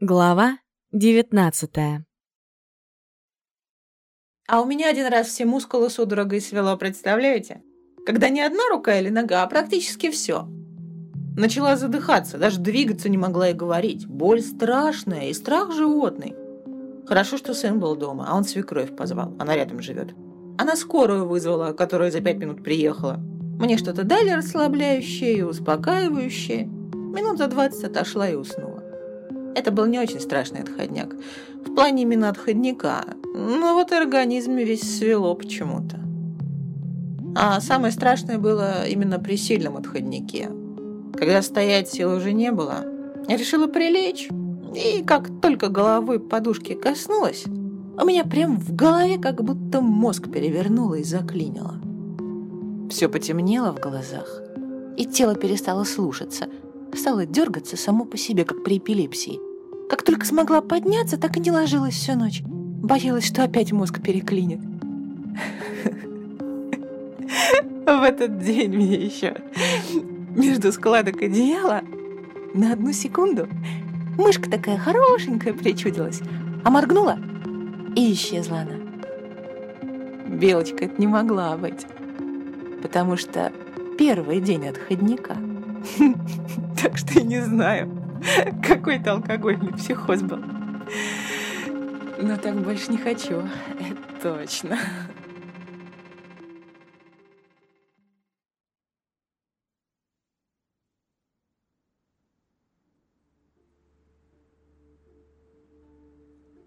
Глава девятнадцатая А у меня один раз все мускулы судорогой свело, представляете? Когда не одна рука или нога, а практически все. Начала задыхаться, даже двигаться не могла и говорить. Боль страшная и страх животный. Хорошо, что сын был дома, а он свекровь позвал, она рядом живет. Она скорую вызвала, которая за пять минут приехала. Мне что-то дали расслабляющее и успокаивающее. Минут за двадцать отошла и уснула. Это был не очень страшный отходняк. В плане именно отходника. Но вот организм весь свело почему-то. А самое страшное было именно при сильном отходнике. Когда стоять сил уже не было, я решила прилечь. И как только головы подушки коснулась, у меня прям в голове как будто мозг перевернуло и заклинило. Все потемнело в глазах, и тело перестало слушаться, стало дергаться само по себе, как при эпилепсии. Как только смогла подняться, так и не ложилась всю ночь. Боялась, что опять мозг переклинит. В этот день мне еще между складок одеяла на одну секунду мышка такая хорошенькая причудилась, а моргнула и исчезла она. Белочка это не могла быть, потому что первый день отходника. Так что я не знаю, Какой-то алкогольный психоз был. Но так больше не хочу, это точно.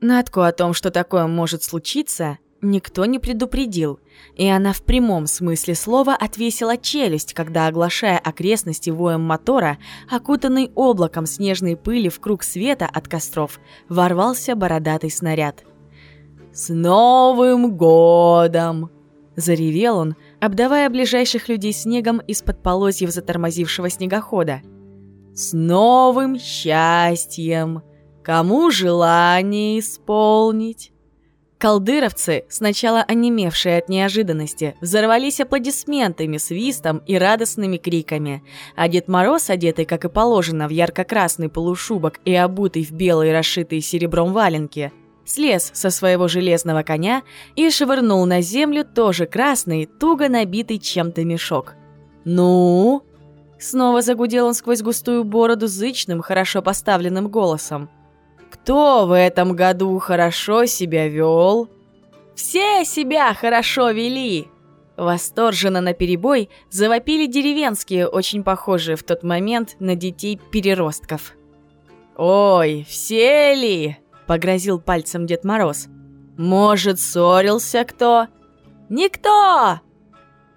Натку о том, что такое может случиться, никто не предупредил, и она в прямом смысле слова отвесила челюсть, когда, оглашая окрестности воем мотора, окутанный облаком снежной пыли в круг света от костров, ворвался бородатый снаряд. «С Новым годом!» – заревел он, обдавая ближайших людей снегом из-под полозьев затормозившего снегохода. «С новым счастьем! Кому желание исполнить?» Колдыровцы, сначала онемевшие от неожиданности, взорвались аплодисментами, свистом и радостными криками. А Дед Мороз, одетый, как и положено, в ярко-красный полушубок и обутый в белые, расшитые серебром валенки, слез со своего железного коня и швырнул на землю тоже красный, туго набитый чем-то мешок. «Ну?» Снова загудел он сквозь густую бороду зычным, хорошо поставленным голосом. Кто в этом году хорошо себя вел? Все себя хорошо вели! Восторженно наперебой завопили деревенские, очень похожие в тот момент на детей-переростков. «Ой, все ли?» – погрозил пальцем Дед Мороз. «Может, ссорился кто?» «Никто!»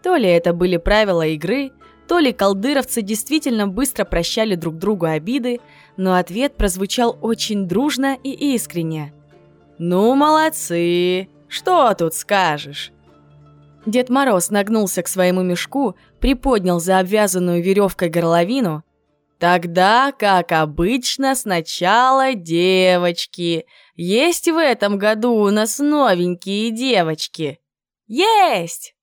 То ли это были правила игры, то ли колдыровцы действительно быстро прощали друг другу обиды, но ответ прозвучал очень дружно и искренне. «Ну, молодцы! Что тут скажешь?» Дед Мороз нагнулся к своему мешку, приподнял за обвязанную веревкой горловину. «Тогда, как обычно, сначала девочки. Есть в этом году у нас новенькие девочки?» «Есть!»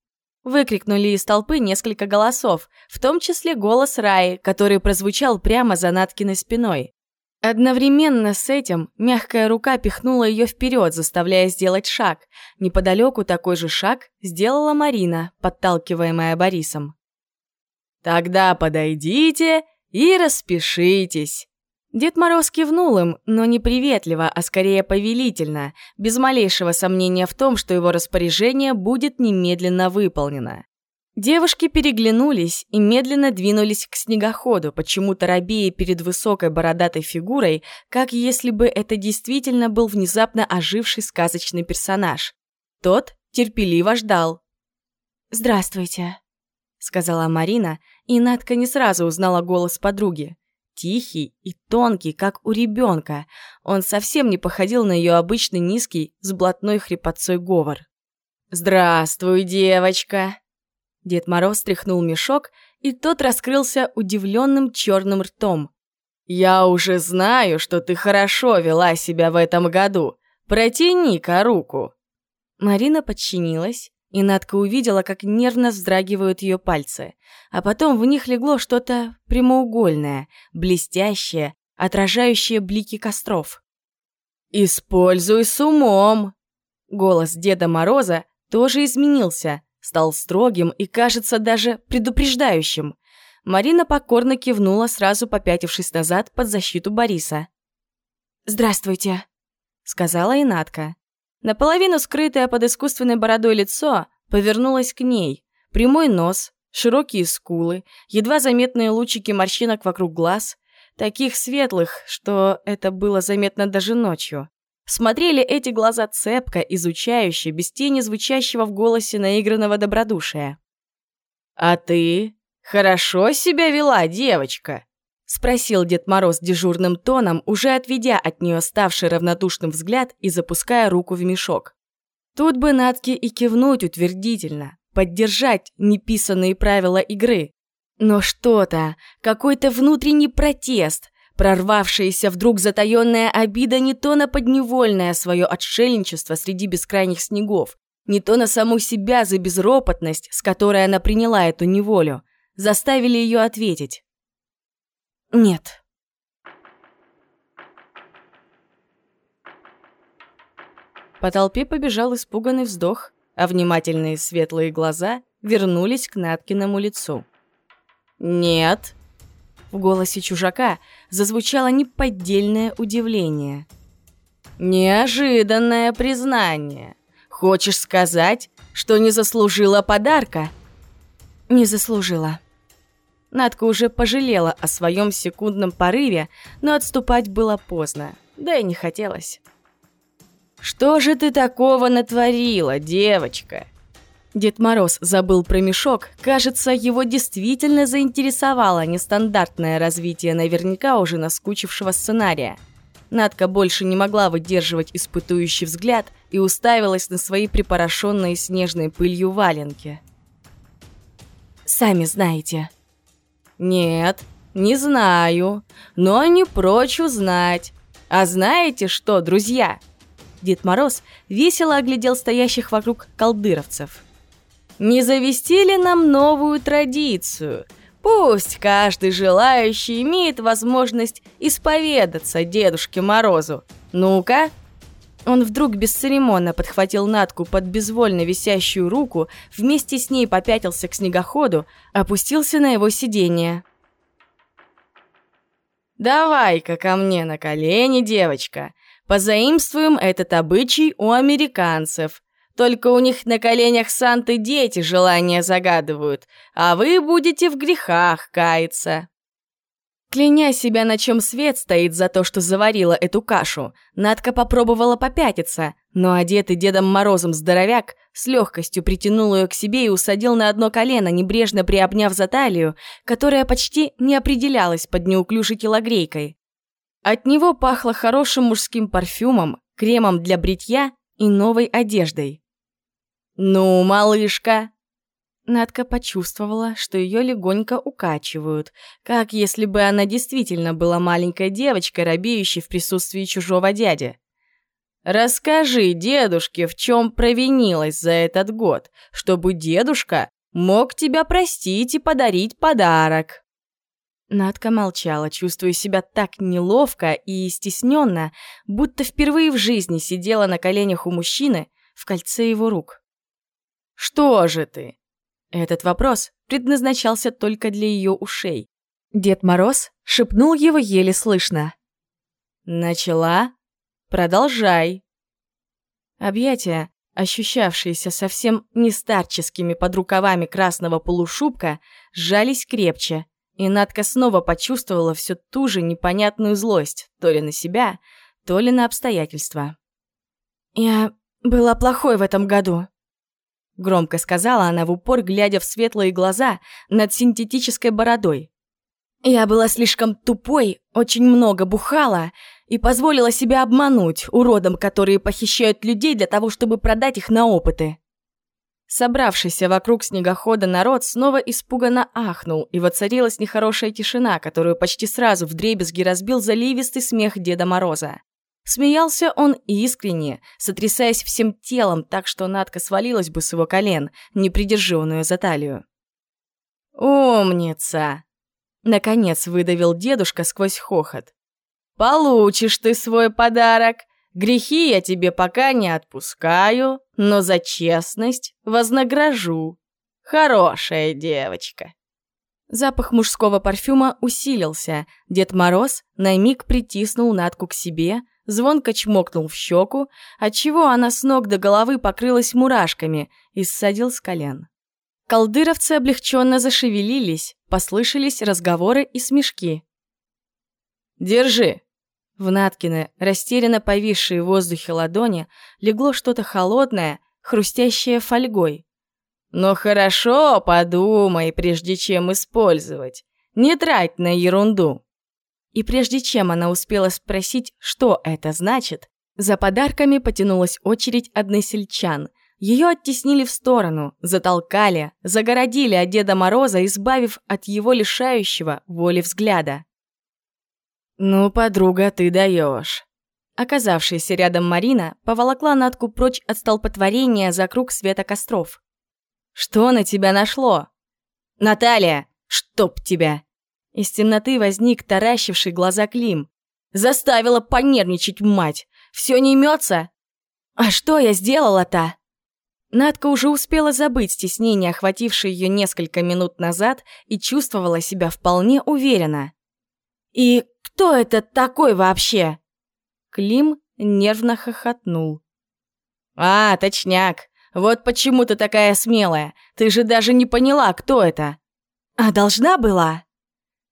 Выкрикнули из толпы несколько голосов, в том числе голос Раи, который прозвучал прямо за Наткиной спиной. Одновременно с этим мягкая рука пихнула ее вперед, заставляя сделать шаг. Неподалеку такой же шаг сделала Марина, подталкиваемая Борисом. «Тогда подойдите и распишитесь», Дед Мороз кивнул им, но не приветливо, а скорее повелительно, без малейшего сомнения в том, что его распоряжение будет немедленно выполнено. Девушки переглянулись и медленно двинулись к снегоходу, почему-то робея перед высокой бородатой фигурой, как если бы это действительно был внезапно оживший сказочный персонаж. Тот терпеливо ждал. «Здравствуйте», — сказала Марина, и Надка не сразу узнала голос подруги. Тихий и тонкий, как у ребенка. Он совсем не походил на ее обычный низкий, с блатной хрипотцой говор. «Здравствуй, девочка!» Дед Мороз стряхнул мешок, и тот раскрылся удивленным черным ртом. «Я уже знаю, что ты хорошо вела себя в этом году. Протяни-ка руку!» Марина подчинилась, и Надка увидела, как нервно вздрагивают ее пальцы. А потом в них легло что-то прямоугольное, блестящее, отражающие блики костров. «Используй с умом!» Голос Деда Мороза тоже изменился, стал строгим и, кажется, даже предупреждающим. Марина покорно кивнула, сразу попятившись назад под защиту Бориса. «Здравствуйте», — сказала Инатка. Наполовину скрытое под искусственной бородой лицо повернулось к ней. Прямой нос, широкие скулы, едва заметные лучики морщинок вокруг глаз, таких светлых, что это было заметно даже ночью. Смотрели эти глаза цепко, изучающе, без тени звучащего в голосе наигранного добродушия. «А ты хорошо себя вела, девочка?» — спросил Дед Мороз дежурным тоном, уже отведя от нее ставший равнодушным взгляд и запуская руку в мешок. Тут бы Натке и кивнуть утвердительно, поддержать неписанные правила игры. Но что-то, какой-то внутренний протест, прорвавшаяся вдруг затаённая обида не то на подневольное свое отшельничество среди бескрайних снегов, не то на саму себя за безропотность, с которой она приняла эту неволю, заставили ее ответить. Нет. По толпе побежал испуганный вздох, а внимательные светлые глаза вернулись к Наткиному лицу. «Нет!» В голосе чужака зазвучало неподдельное удивление. «Неожиданное признание. Хочешь сказать, что не заслужила подарка?» «Не заслужила», Надка уже пожалела о своем секундном порыве, но отступать было поздно, да и не хотелось. «Что же ты такого натворила, девочка?» Дед Мороз забыл про мешок. Кажется, его действительно заинтересовало нестандартное развитие наверняка уже наскучившего сценария. Надка больше не могла выдерживать испытующий взгляд и уставилась на свои припорошенные снежной пылью валенки. «Сами знаете», «Нет, не знаю, но не прочь узнать. А знаете что, друзья?» Дед Мороз весело оглядел стоящих вокруг колдыровцев. «Не завести ли нам новую традицию? Пусть каждый желающий имеет возможность исповедаться Дедушке Морозу. Ну-ка!» Он вдруг бесцеремонно подхватил Натку под безвольно висящую руку, вместе с ней попятился к снегоходу, опустился на его сиденье. «Давай-ка ко мне на колени, девочка. Позаимствуем этот обычай у американцев. Только у них на коленях Санты дети желания загадывают, а вы будете в грехах каяться». Кляня себя, на чем свет стоит за то, что заварила эту кашу, Надка попробовала попятиться, но одетый Дедом Морозом здоровяк с легкостью притянул ее к себе и усадил на одно колено, небрежно приобняв за талию, которая почти не определялась под неуклюжей телогрейкой. От него пахло хорошим мужским парфюмом, кремом для бритья и новой одеждой. «Ну, малышка, Надка почувствовала, что ее легонько укачивают, как если бы она действительно была маленькой девочкой, робеющей в присутствии чужого дяди. «Расскажи дедушке, в чем провинилась за этот год, чтобы дедушка мог тебя простить и подарить подарок». Надка молчала, чувствуя себя так неловко и стесненно, будто впервые в жизни сидела на коленях у мужчины в кольце его рук. «Что же ты? Этот вопрос предназначался только для ее ушей. Дед Мороз шепнул его еле слышно. «Начала? Продолжай». Объятия, ощущавшиеся совсем не старческими под рукавами красного полушубка, сжались крепче, и Надка снова почувствовала всю ту же непонятную злость, то ли на себя, то ли на обстоятельства. «Я была плохой в этом году», Громко сказала она в упор, глядя в светлые глаза над синтетической бородой. Я была слишком тупой, очень много бухала и позволила себя обмануть уродам, которые похищают людей для того, чтобы продать их на опыты. Собравшийся вокруг снегохода народ снова испуганно ахнул, и воцарилась нехорошая тишина, которую почти сразу вдребезги разбил заливистый смех Деда Мороза. Смеялся он искренне, сотрясаясь всем телом, так что Надка свалилась бы с его колен, не придержи он за талию. «Умница!» Наконец выдавил дедушка сквозь хохот. получишь ты свой подарок. Грехи я тебе пока не отпускаю, но за честность вознагражу. Хорошая девочка». Запах мужского парфюма усилился. Дед Мороз на миг притиснул Натку к себе, звонко чмокнул в щеку, отчего она с ног до головы покрылась мурашками и ссадил с колен. Колдыровцы облегченно зашевелились, послышались разговоры и смешки. «Держи!» В Наткины, растерянно повисшие в воздухе ладони, легло что-то холодное, хрустящее фольгой. Но хорошо подумай, прежде чем использовать. Не трать на ерунду. И прежде чем она успела спросить, что это значит, за подарками потянулась очередь односельчан. Ее оттеснили в сторону, затолкали, загородили от Деда Мороза, избавив от его лишающего воли взгляда. «Ну, подруга, ты даешь. Оказавшаяся рядом Марина поволокла Натку прочь от столпотворения за круг света костров. Что на тебя нашло? Наталья, чтоб тебя!» Из темноты возник таращивший глаза Клим. «Заставила понервничать, мать! Все не имется? А что я сделала-то?» Надка уже успела забыть стеснение, охватившее ее несколько минут назад, и чувствовала себя вполне уверенно. «И кто это такой вообще?» Клим нервно хохотнул. «А, точняк. Вот почему ты такая смелая. Ты же даже не поняла, кто это. А должна была?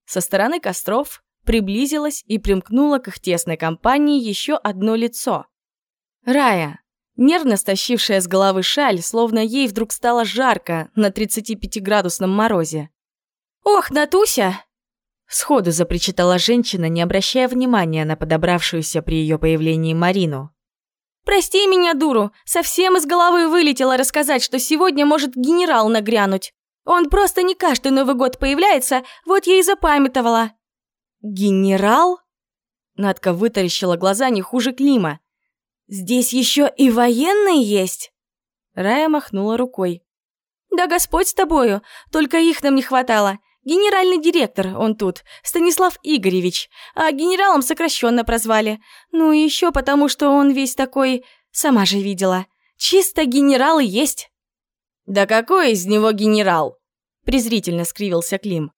Со стороны костров приблизилась и примкнула к их тесной компании еще одно лицо. Рая, нервно стащившая с головы шаль, словно ей вдруг стало жарко на 35-градусном морозе. «Ох, Натуся!» Сходу запричитала женщина, не обращая внимания на подобравшуюся при ее появлении Марину. Прости меня, дуру, совсем из головы вылетело рассказать, что сегодня может генерал нагрянуть. Он просто не каждый Новый год появляется, вот я и запамятовала». «Генерал?» Надка вытаращила глаза не хуже Клима. «Здесь еще и военные есть?» Рая махнула рукой. «Да Господь с тобою, только их нам не хватало. Генеральный директор, он тут, Станислав Игоревич, а генералом сокращенно прозвали. Ну и еще потому, что он весь такой, сама же видела. Чисто генерал есть. Да какой из него генерал? Презрительно скривился Клим.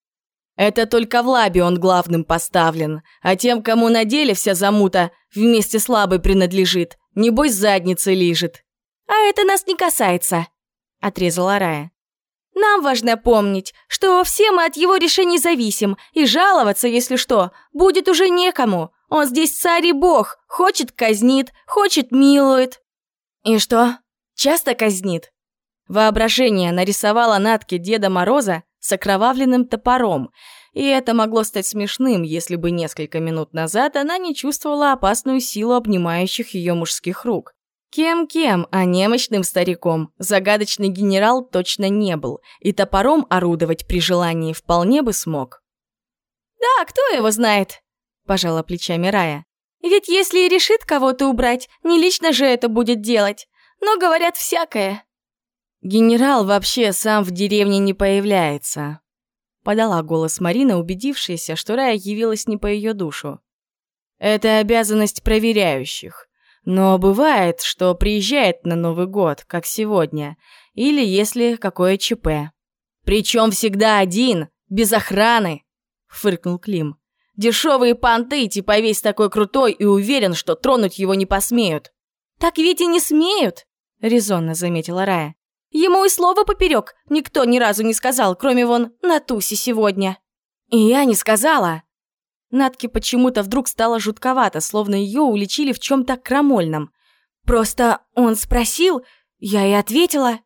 Это только в лабе он главным поставлен, а тем, кому на деле вся замута вместе с лабой принадлежит, небось задницы лижет. А это нас не касается, отрезала Рая. Нам важно помнить, что все мы от его решений зависим, и жаловаться, если что, будет уже некому. Он здесь царь и бог, хочет казнит, хочет милует. И что, часто казнит? Воображение нарисовало Натке Деда Мороза с окровавленным топором, и это могло стать смешным, если бы несколько минут назад она не чувствовала опасную силу обнимающих ее мужских рук. Кем-кем, а немощным стариком загадочный генерал точно не был, и топором орудовать при желании вполне бы смог. «Да, кто его знает?» – пожала плечами Рая. «Ведь если и решит кого-то убрать, не лично же это будет делать. Но говорят всякое». «Генерал вообще сам в деревне не появляется», – подала голос Марина, убедившаяся, что Рая явилась не по ее душу. «Это обязанность проверяющих. Но бывает, что приезжает на Новый год, как сегодня, или если какое ЧП. Причем всегда один, без охраны, фыркнул Клим. Дешевые понты, типа весь такой крутой и уверен, что тронуть его не посмеют. Так ведь и не смеют, резонно заметила Рая. Ему и слова поперек никто ни разу не сказал, кроме вон на тусе сегодня. И я не сказала, Натке почему-то вдруг стало жутковато, словно ее уличили в чем-то крамольном. «Просто он спросил, я и ответила».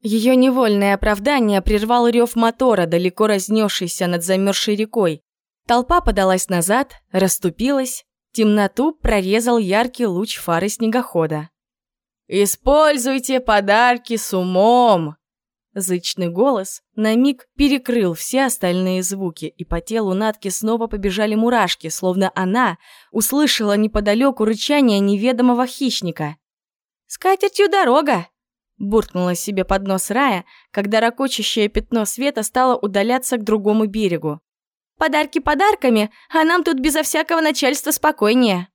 Ее невольное оправдание прервал рев мотора, далеко разнесшийся над замерзшей рекой. Толпа подалась назад, расступилась, темноту прорезал яркий луч фары снегохода. «Используйте подарки с умом!» Зычный голос на миг перекрыл все остальные звуки, и по телу Натки снова побежали мурашки, словно она услышала неподалеку рычание неведомого хищника. «С катертью дорога!» буркнула себе под нос Рая, когда ракочащее пятно света стало удаляться к другому берегу. Подарки подарками, а нам тут безо всякого начальства спокойнее».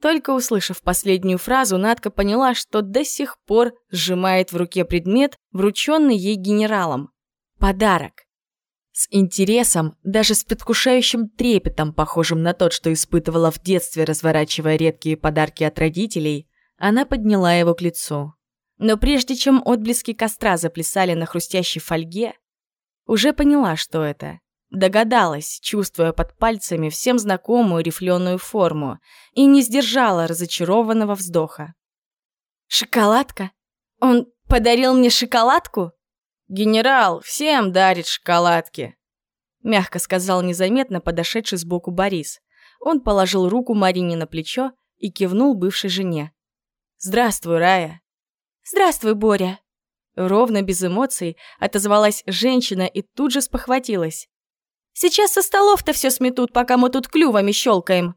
Только услышав последнюю фразу, Надка поняла, что до сих пор сжимает в руке предмет, врученный ей генералом. Подарок. С интересом, даже с предвкушающим трепетом, похожим на тот, что испытывала в детстве, разворачивая редкие подарки от родителей, она подняла его к лицу. Но прежде чем отблески костра заплясали на хрустящей фольге, уже поняла, что это. Догадалась, чувствуя под пальцами всем знакомую рифленую форму, и не сдержала разочарованного вздоха. «Шоколадка? Он подарил мне шоколадку?» «Генерал всем дарит шоколадки», — мягко сказал незаметно подошедший сбоку Борис. Он положил руку Марине на плечо и кивнул бывшей жене. «Здравствуй, Рая». «Здравствуй, Боря». Ровно без эмоций отозвалась женщина и тут же спохватилась. Сейчас со столов-то все сметут, пока мы тут клювами щелкаем.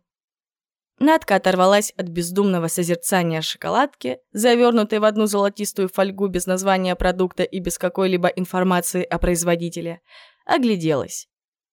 Надка оторвалась от бездумного созерцания шоколадки, завернутой в одну золотистую фольгу без названия продукта и без какой-либо информации о производителе. Огляделась.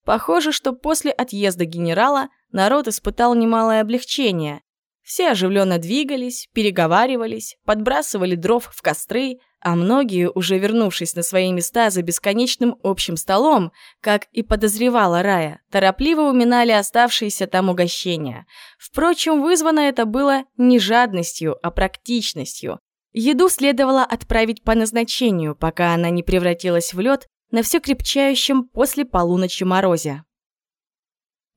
Похоже, что после отъезда генерала народ испытал немалое облегчение. Все оживленно двигались, переговаривались, подбрасывали дров в костры, а многие, уже вернувшись на свои места за бесконечным общим столом, как и подозревала Рая, торопливо уминали оставшиеся там угощения. Впрочем, вызвано это было не жадностью, а практичностью. Еду следовало отправить по назначению, пока она не превратилась в лед на все крепчающем после полуночи морозе.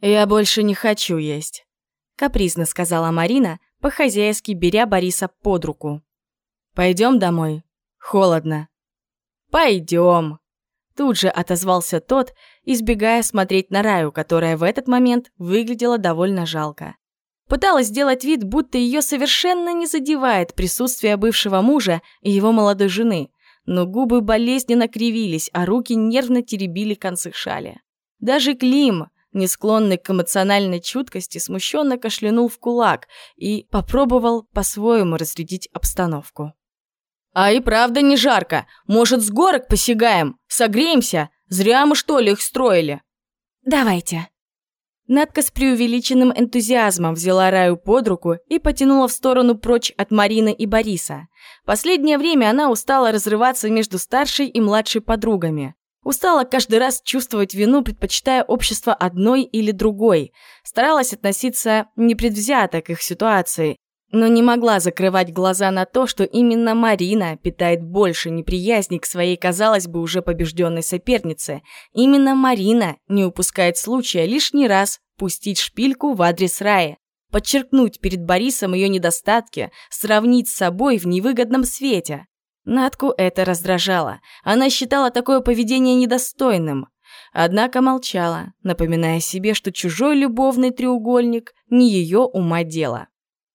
«Я больше не хочу есть», — капризно сказала Марина, по-хозяйски беря Бориса под руку. «Пойдем домой, Холодно. Пойдем. Тут же отозвался тот, избегая смотреть на Раю, которая в этот момент выглядела довольно жалко. Пыталась сделать вид, будто ее совершенно не задевает присутствие бывшего мужа и его молодой жены, но губы болезненно кривились, а руки нервно теребили концы шали. Даже Клим, не склонный к эмоциональной чуткости, смущенно кашлянул в кулак и попробовал по-своему разрядить обстановку. «А и правда не жарко. Может, с горок посягаем? Согреемся? Зря мы, что ли, их строили?» «Давайте». Надка с преувеличенным энтузиазмом взяла Раю под руку и потянула в сторону прочь от Марины и Бориса. Последнее время она устала разрываться между старшей и младшей подругами. Устала каждый раз чувствовать вину, предпочитая общество одной или другой. Старалась относиться непредвзято к их ситуации но не могла закрывать глаза на то, что именно Марина питает больше неприязни к своей, казалось бы, уже побежденной сопернице. Именно Марина не упускает случая лишний раз пустить шпильку в адрес Раи, подчеркнуть перед Борисом ее недостатки, сравнить с собой в невыгодном свете. Натку это раздражало. Она считала такое поведение недостойным. Однако молчала, напоминая себе, что чужой любовный треугольник не ее ума дело.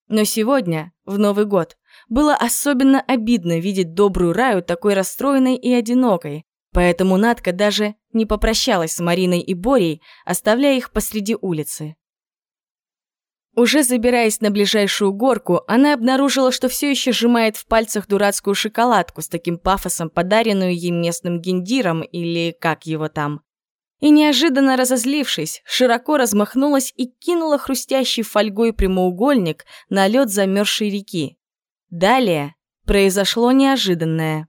Но сегодня, в Новый год, было особенно обидно видеть добрую Раю такой расстроенной и одинокой, поэтому Надка даже не попрощалась с Мариной и Борей, оставляя их посреди улицы. Уже забираясь на ближайшую горку, она обнаружила, что все еще сжимает в пальцах дурацкую шоколадку с таким пафосом, подаренную ей местным гендиром или как его там и, неожиданно разозлившись, широко размахнулась и кинула хрустящий фольгой прямоугольник на лед замерзшей реки. Далее произошло неожиданное.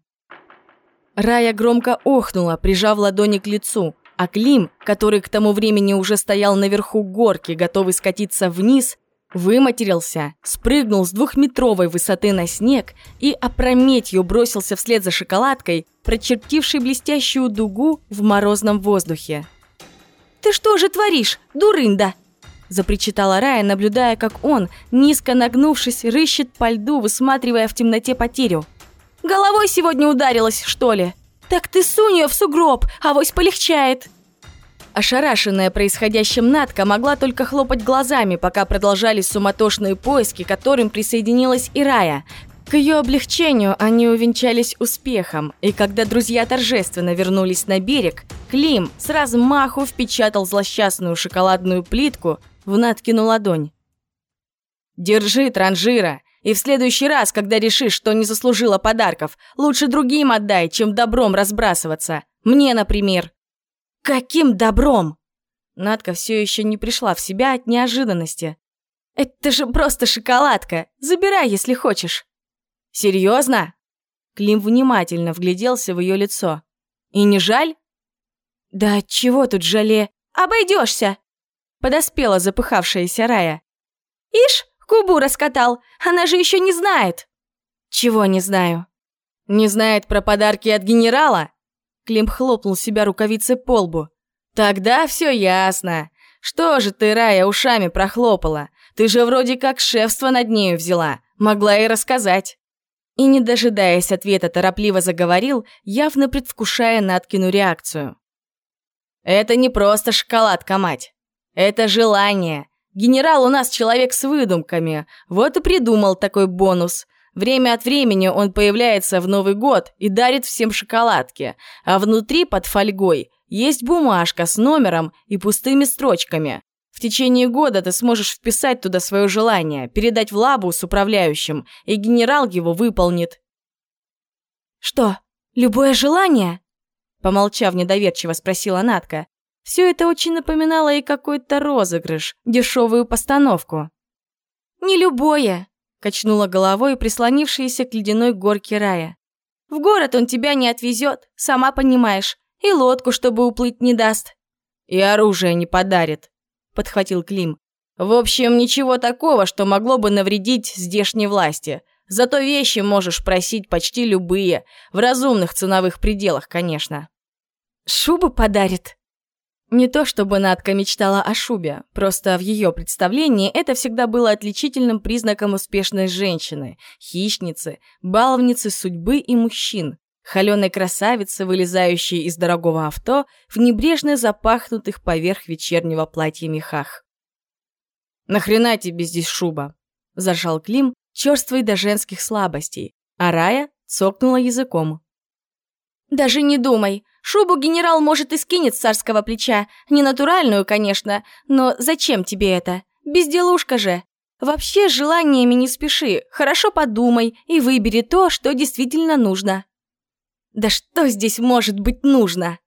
Рая громко охнула, прижав ладони к лицу, а Клим, который к тому времени уже стоял наверху горки, готовый скатиться вниз, Выматерился, спрыгнул с двухметровой высоты на снег и опрометью бросился вслед за шоколадкой, прочертившей блестящую дугу в морозном воздухе. «Ты что же творишь, дурында?» запричитала Рая, наблюдая, как он, низко нагнувшись, рыщет по льду, высматривая в темноте потерю. «Головой сегодня ударилась, что ли? Так ты сунь ее в сугроб, авось полегчает!» Ошарашенная происходящим Натка могла только хлопать глазами, пока продолжались суматошные поиски, к которым присоединилась и Рая. К ее облегчению они увенчались успехом, и когда друзья торжественно вернулись на берег, Клим с размаху впечатал злосчастную шоколадную плитку в Наткину ладонь. «Держи, транжира, и в следующий раз, когда решишь, что не заслужила подарков, лучше другим отдай, чем добром разбрасываться. Мне, например». «Каким добром?» Надка все еще не пришла в себя от неожиданности. «Это же просто шоколадка! Забирай, если хочешь!» «Серьезно?» Клим внимательно вгляделся в ее лицо. «И не жаль?» «Да чего тут жале? Обойдешься!» Подоспела запыхавшаяся Рая. «Ишь, губу раскатал, она же еще не знает!» «Чего не знаю?» «Не знает про подарки от генерала?» Клим хлопнул себя рукавицей по лбу. «Тогда все ясно. Что же ты, Рая, ушами прохлопала? Ты же вроде как шефство над нею взяла. Могла и рассказать». И, не дожидаясь ответа, торопливо заговорил, явно предвкушая Наткину реакцию. «Это не просто шоколадка, мать. Это желание. Генерал у нас человек с выдумками. Вот и придумал такой бонус. Время от времени он появляется в Новый год и дарит всем шоколадки, а внутри под фольгой есть бумажка с номером и пустыми строчками. В течение года ты сможешь вписать туда свое желание, передать в лабу с управляющим, и генерал его выполнит. «Что, любое желание?» Помолчав недоверчиво, спросила Натка. Все это очень напоминало и какой-то розыгрыш, дешевую постановку. «Не любое», — качнула головой прислонившаяся к ледяной горке рая. «В город он тебя не отвезет, сама понимаешь, и лодку, чтобы уплыть, не даст». «И оружие не подарит», подхватил Клим. В общем, ничего такого, что могло бы навредить здешней власти. Зато вещи можешь просить почти любые, в разумных ценовых пределах, конечно. Шубу подарит. Не то чтобы Надка мечтала о шубе, просто в ее представлении это всегда было отличительным признаком успешной женщины, хищницы, баловницы судьбы и мужчин, холеной красавицы, вылезающей из дорогого авто в небрежно запахнутых поверх вечернего платья мехах. «Нахрена тебе здесь шуба?» – зажал Клим, черствый до женских слабостей, а Рая цокнула языком. «Даже не думай. Шубу генерал может и скинет с царского плеча. Не натуральную, конечно, но зачем тебе это? Безделушка же. Вообще, с желаниями не спеши. Хорошо подумай и выбери то, что действительно нужно». Да что здесь может быть нужно?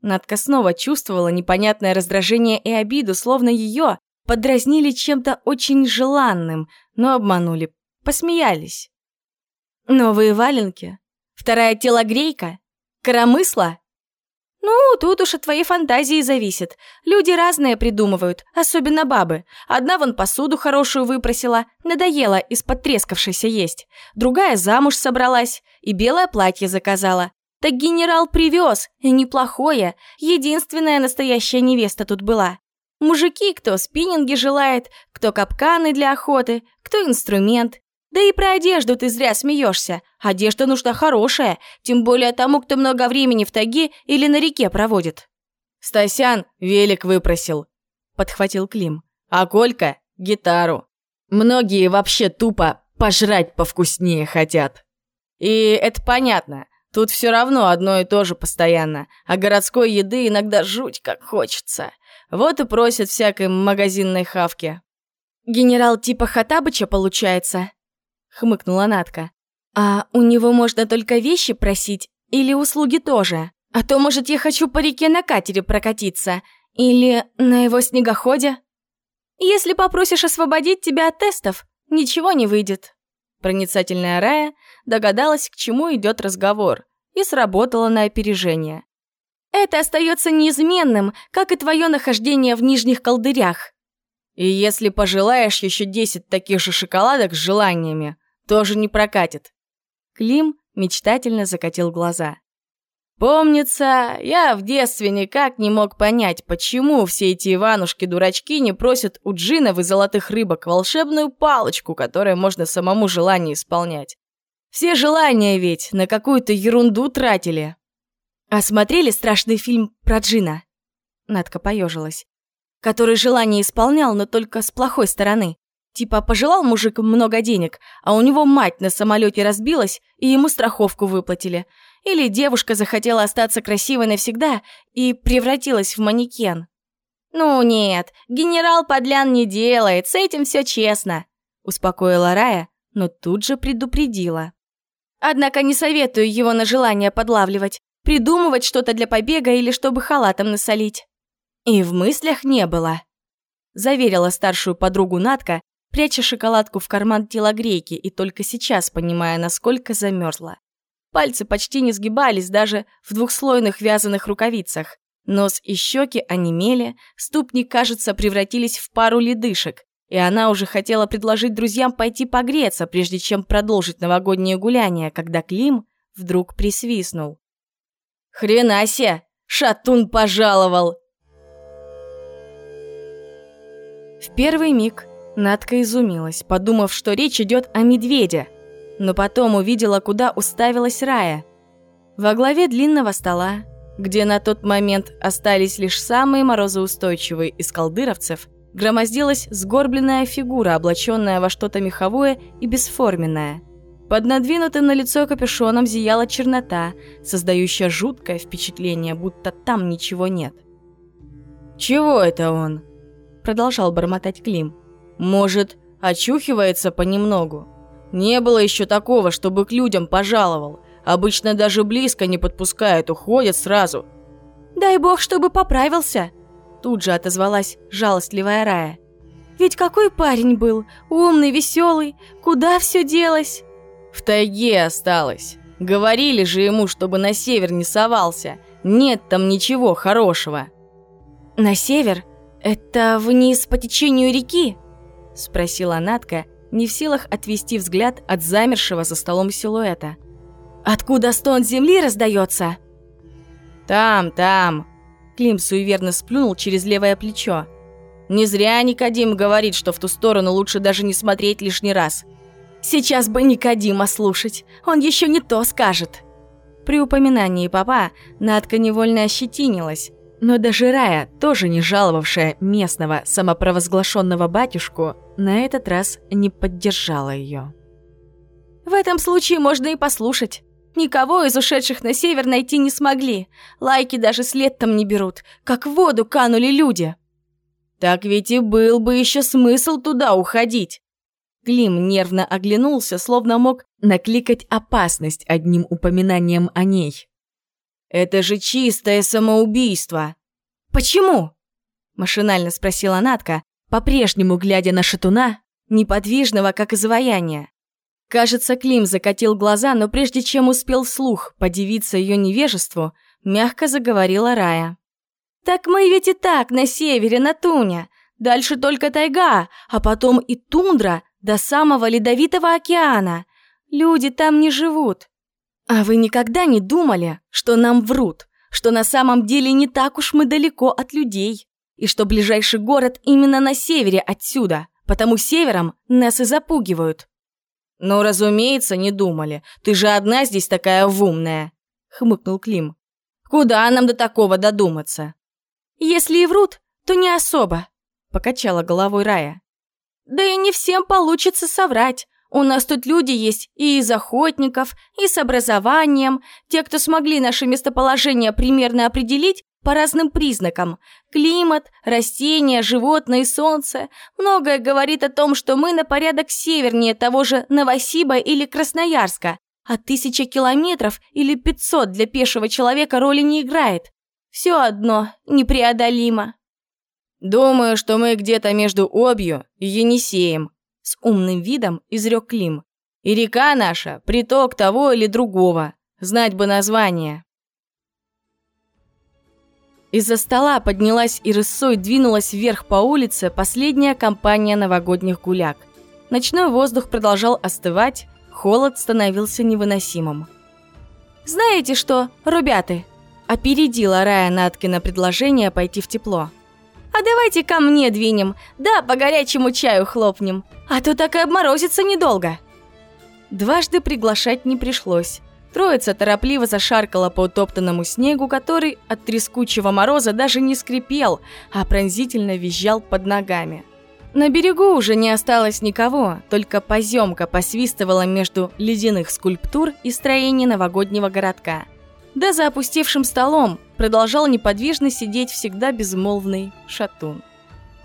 Надка снова чувствовала непонятное раздражение и обиду, словно ее подразнили чем-то очень желанным, но обманули, посмеялись. Новые валенки? Вторая телогрейка? Коромысла? Ну, тут уж от твоей фантазии зависит. Люди разные придумывают, особенно бабы. Одна вон посуду хорошую выпросила, надоело из-под трескавшейся есть. Другая замуж собралась и белое платье заказала. Так генерал привез, и неплохое. Единственная настоящая невеста тут была. Мужики, кто спиннинги желает, кто капканы для охоты, кто инструмент. Да и про одежду ты зря смеешься. Одежда нужна хорошая, тем более тому, кто много времени в тайге или на реке проводит. Стасян велик выпросил, подхватил Клим. А Колька – гитару. Многие вообще тупо пожрать повкуснее хотят. И это понятно. Тут все равно одно и то же постоянно, а городской еды иногда жуть как хочется. Вот и просят всякой магазинной хавки. «Генерал типа Хатабыча получается?» Хмыкнула Натка. «А у него можно только вещи просить или услуги тоже? А то, может, я хочу по реке на катере прокатиться или на его снегоходе? Если попросишь освободить тебя от тестов, ничего не выйдет». Проницательная Рая догадалась, к чему идет разговор, и сработала на опережение. «Это остается неизменным, как и твое нахождение в нижних колдырях». «И если пожелаешь еще десять таких же шоколадок с желаниями, тоже не прокатит. Клим мечтательно закатил глаза. Помнится, я в детстве никак не мог понять, почему все эти Иванушки-дурачки не просят у джинов и золотых рыбок волшебную палочку, которой можно самому желание исполнять. Все желания ведь на какую-то ерунду тратили. А смотрели страшный фильм про джина? Надка поежилась. Который желание исполнял, но только с плохой стороны. Типа пожелал мужик много денег, а у него мать на самолете разбилась, и ему страховку выплатили. Или девушка захотела остаться красивой навсегда и превратилась в манекен. «Ну нет, генерал подлян не делает, с этим все честно», успокоила Рая, но тут же предупредила. «Однако не советую его на желание подлавливать, придумывать что-то для побега или чтобы халатом насолить». И в мыслях не было. Заверила старшую подругу Натка, пряча шоколадку в карман телогрейки и только сейчас понимая, насколько замерзла. Пальцы почти не сгибались даже в двухслойных вязаных рукавицах. Нос и щеки онемели, ступни, кажется, превратились в пару ледышек, и она уже хотела предложить друзьям пойти погреться, прежде чем продолжить новогоднее гуляние, когда Клим вдруг присвистнул. «Хрена! Шатун пожаловал!» В первый миг Надка изумилась, подумав, что речь идет о медведе, но потом увидела, куда уставилась Рая. Во главе длинного стола, где на тот момент остались лишь самые морозоустойчивые из колдыровцев, громоздилась сгорбленная фигура, облаченная во что-то меховое и бесформенное. Под надвинутым на лицо капюшоном зияла чернота, создающая жуткое впечатление, будто там ничего нет. «Чего это он?» – продолжал бормотать Клим. Может, очухивается понемногу. Не было еще такого, чтобы к людям пожаловал. Обычно даже близко не подпускают, уходят сразу. «Дай бог, чтобы поправился!» Тут же отозвалась жалостливая Рая. «Ведь какой парень был! Умный, веселый! Куда все делось?» «В тайге осталось. Говорили же ему, чтобы на север не совался. Нет там ничего хорошего». «На север? Это вниз по течению реки?» – спросила Натка, не в силах отвести взгляд от замершего за столом силуэта. «Откуда стон земли раздается?» «Там, там!» Клим суеверно сплюнул через левое плечо. «Не зря Никодим говорит, что в ту сторону лучше даже не смотреть лишний раз. Сейчас бы Никодима слушать, он еще не то скажет!» При упоминании папа Надка невольно ощетинилась, но даже Рая, тоже не жаловавшая местного самопровозглашенного батюшку, на этот раз не поддержала ее. «В этом случае можно и послушать. Никого из ушедших на север найти не смогли. Лайки даже след там не берут, как в воду канули люди». «Так ведь и был бы еще смысл туда уходить». Клим нервно оглянулся, словно мог накликать опасность одним упоминанием о ней. Это же чистое самоубийство. Почему? Машинально спросила Натка, по-прежнему глядя на шатуна, неподвижного, как изваяние. Кажется, Клим закатил глаза, но прежде чем успел вслух подивиться ее невежеству, мягко заговорила Рая. «Так мы ведь и так на севере, на Туне. Дальше только тайга, а потом и тундра до самого Ледовитого океана. Люди там не живут. А вы никогда не думали, что нам врут, что на самом деле не так уж мы далеко от людей, и что ближайший город именно на севере отсюда, потому севером нас и запугивают? Ну, разумеется, не думали. Ты же одна здесь такая умная, хмыкнул Клим. Куда нам до такого додуматься? Если и врут, то не особо, покачала головой Рая. Да и не всем получится соврать. У нас тут люди есть и из охотников, и с образованием, те, кто смогли наше местоположение примерно определить по разным признакам. Климат, растения, животные, солнце. Многое говорит о том, что мы на порядок севернее того же Новосиба или Красноярска. А тысяча километров или пятьсот для пешего человека роли не играет. Все одно непреодолимо. Думаю, что мы где-то между Обью и Енисеем, с умным видом изрек Клим. «И река наша – приток того или другого. Знать бы название». Из-за стола поднялась и рысой двинулась вверх по улице последняя компания новогодних гуляк. Ночной воздух продолжал остывать, холод становился невыносимым. «Знаете что, ребята?» – опередила Рая Наткина предложение пойти в тепло. «А давайте ко мне двинем, да, по горячему чаю хлопнем, а то так и обморозится недолго». Дважды приглашать не пришлось. Троица торопливо зашаркала по утоптанному снегу, который от трескучего мороза даже не скрипел, а пронзительно визжал под ногами. На берегу уже не осталось никого, только поземка посвистывала между ледяных скульптур и строений новогоднего городка. Да за опустевшим столом продолжал неподвижно сидеть всегда безмолвный шатун.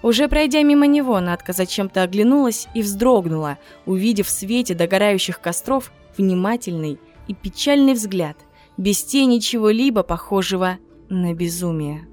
Уже пройдя мимо него, Надка зачем-то оглянулась и вздрогнула, увидев в свете догорающих костров внимательный и печальный взгляд, без тени чего-либо похожего на безумие.